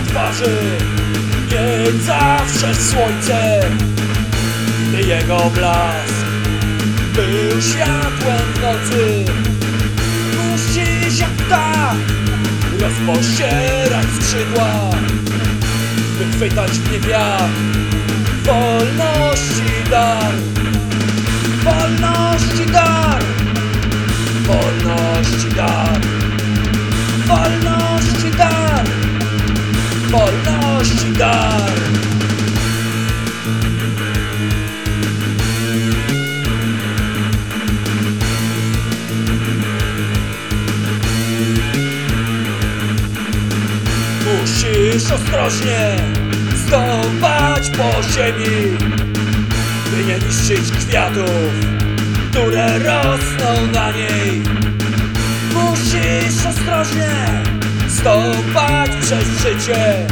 twarzy. Nie zawsze słońce By jego blask. Był światłem w nocy. Musi się ptak Rozpościerać skrzydła. By chwytać w nie Wolności dar dar Musisz ostrożnie stąpać po ziemi By nie niszczyć kwiatów, które rosną na niej. Musisz ostrożnie stąpać przez życie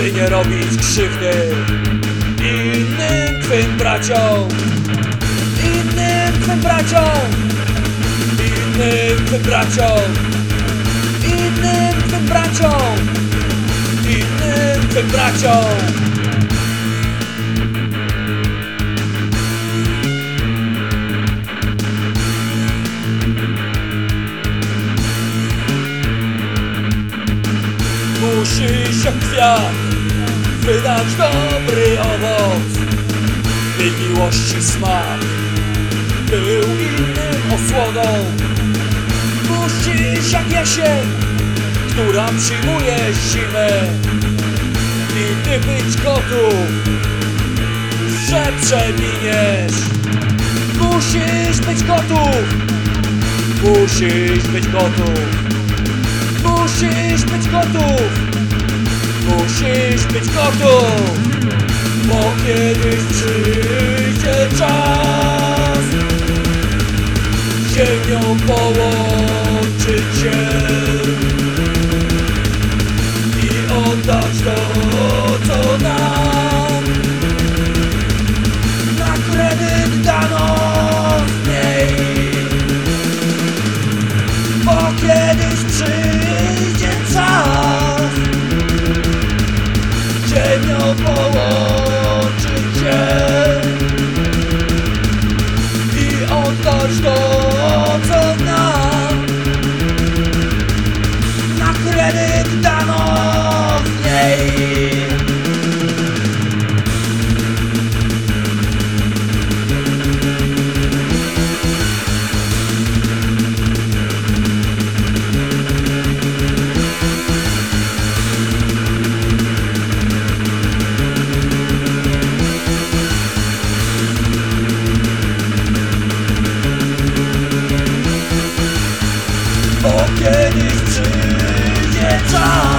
By nie robić krzywdy innym twym braciom. Innym twym braciom. Innym twym braciom. Innym twym braciom. Innym twym braciom. Musi się kwiat wydać dobry owoc. By miłości smak był innym osłoną. Musi jak jesień, która przyjmuje zimę. I ty być gotów, że przeminiesz. Musisz być gotów Musisz być gotów. Musisz być gotów Musisz być gotów Bo kiedyś przyjdzie czas. Ziemią połączyć się I oddać to, co nam つの隠れる歌の。イエ世界炸。